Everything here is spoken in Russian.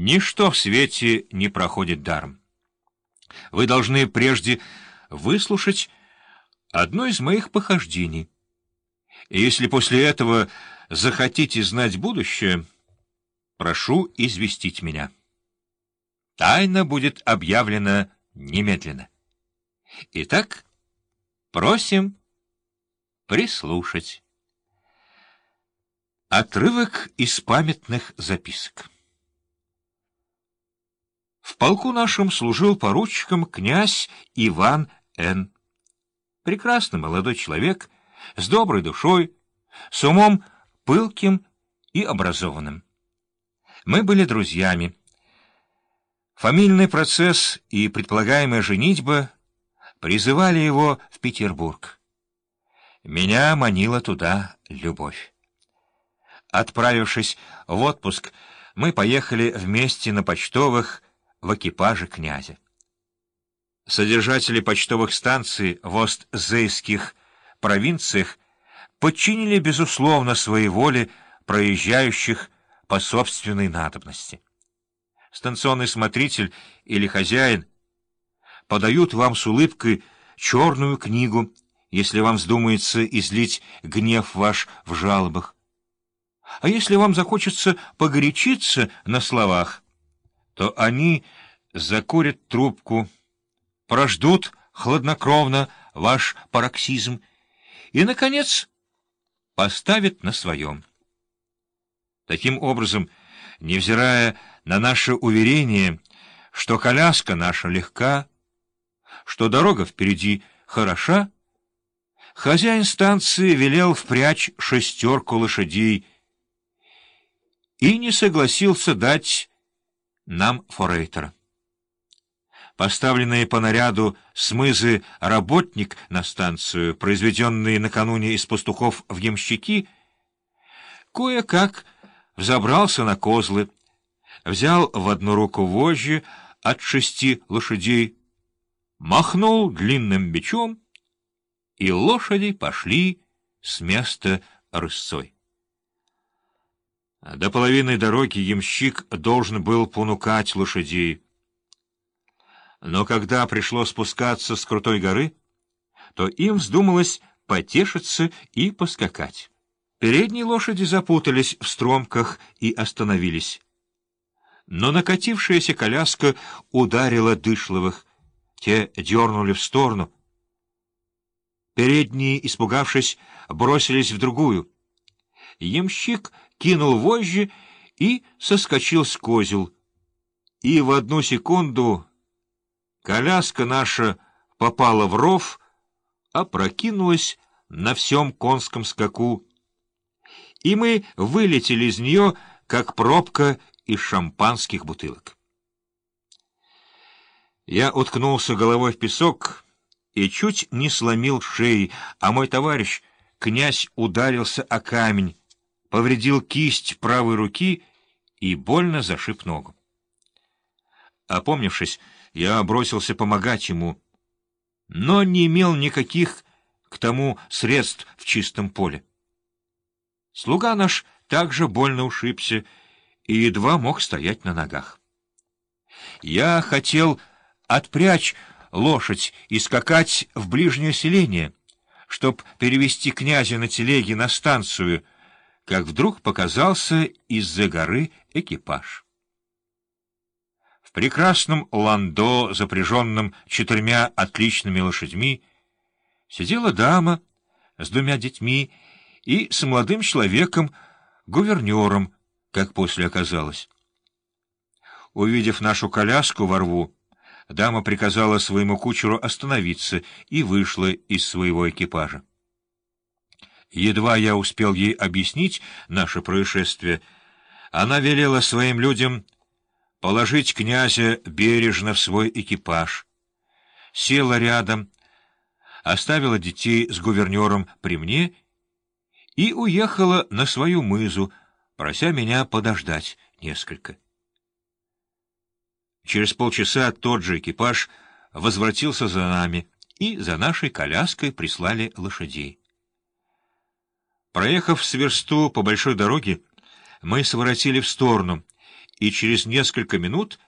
Ничто в свете не проходит даром. Вы должны прежде выслушать одно из моих похождений. И если после этого захотите знать будущее, прошу известить меня. Тайна будет объявлена немедленно. Итак, просим прислушать. Отрывок из памятных записок. В полку нашем служил поручиком князь Иван Н. Прекрасный молодой человек, с доброй душой, с умом пылким и образованным. Мы были друзьями. Фамильный процесс и предполагаемая женитьба призывали его в Петербург. Меня манила туда любовь. Отправившись в отпуск, мы поехали вместе на почтовых в экипаже князя. Содержатели почтовых станций в Остзейских провинциях подчинили, безусловно, своей воле проезжающих по собственной надобности. Станционный смотритель или хозяин подают вам с улыбкой черную книгу, если вам вздумается излить гнев ваш в жалобах. А если вам захочется погорячиться на словах — то они закурят трубку, прождут хладнокровно ваш пароксизм и, наконец, поставят на своем. Таким образом, невзирая на наше уверение, что коляска наша легка, что дорога впереди хороша, хозяин станции велел впрячь шестерку лошадей и не согласился дать нам форейтера. Поставленные по наряду смызы работник на станцию, произведенные накануне из пастухов в ямщики, кое-как взобрался на козлы, взял в одну руку вожжи от шести лошадей, махнул длинным бичом, и лошади пошли с места рысцой. До половины дороги ямщик должен был понукать лошадей. Но когда пришло спускаться с крутой горы, то им вздумалось потешиться и поскакать. Передние лошади запутались в стромках и остановились. Но накатившаяся коляска ударила дышловых. Те дернули в сторону. Передние, испугавшись, бросились в другую. Ямщик кинул вожжи и соскочил с козел. И в одну секунду коляска наша попала в ров, опрокинулась на всем конском скаку, и мы вылетели из нее, как пробка из шампанских бутылок. Я уткнулся головой в песок и чуть не сломил шеи, а мой товарищ, князь, ударился о камень, повредил кисть правой руки и больно зашиб ногу. Опомнившись, я бросился помогать ему, но не имел никаких к тому средств в чистом поле. Слуга наш также больно ушибся и едва мог стоять на ногах. Я хотел отпрячь лошадь и скакать в ближнее селение, чтоб перевести князя на телеге на станцию — как вдруг показался из-за горы экипаж. В прекрасном ландо, запряженном четырьмя отличными лошадьми, сидела дама с двумя детьми и с молодым человеком, гувернером, как после оказалось. Увидев нашу коляску во рву, дама приказала своему кучеру остановиться и вышла из своего экипажа. Едва я успел ей объяснить наше происшествие, она велела своим людям положить князя бережно в свой экипаж, села рядом, оставила детей с гувернером при мне и уехала на свою мызу, прося меня подождать несколько. Через полчаса тот же экипаж возвратился за нами, и за нашей коляской прислали лошадей. Проехав с версту по большой дороге, мы своротили в сторону и через несколько минут